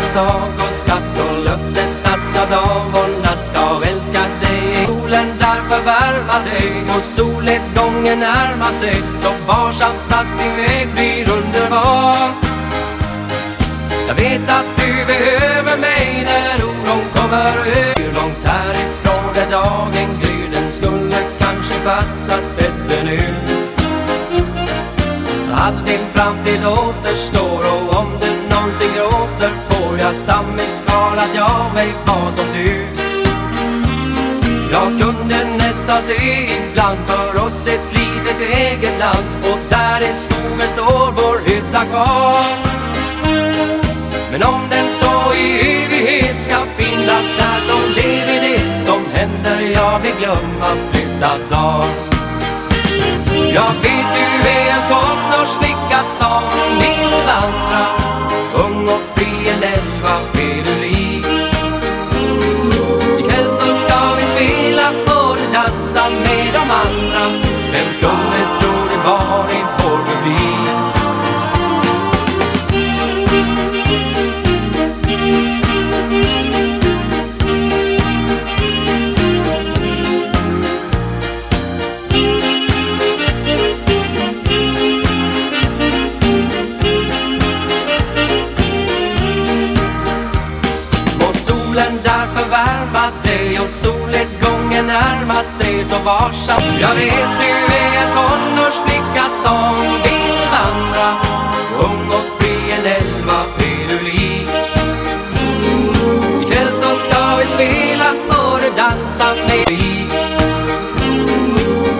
sak och skatt och löftet att jag dag och natt ska älska dig. Solen därför värma dig och solnedgången närmar sig Så varsamt att din väg blir underbar. Jag vet att du behöver mig när oron kommer Hur långt härifrån där dagen gryr Den skulle kanske passat bättre nu. All din framtid återstår och om du någonsin gråter får jag samvetskval att jag ej var som du. Jag kunde nästan se ibland för oss ett litet eget land och där i skogen står vår hytta kvar. Men om den så i evighet ska finnas där så lever det som händer jag vill glömma flytta dag. Jag vet du är en tonårsflicka som vill Vem kunde tro det var i vår publik Må solen därför värma dig och solnedgången närmar så varsam. Jag vet du är en tonårsflicka som vill vandra. Ung och fri en elva blir du lik Ikväll så ska vi spela och du dansa med mig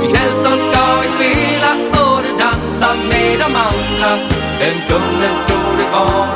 Ikväll så ska vi spela och du dansa med de andra. Vem kunde tro det var?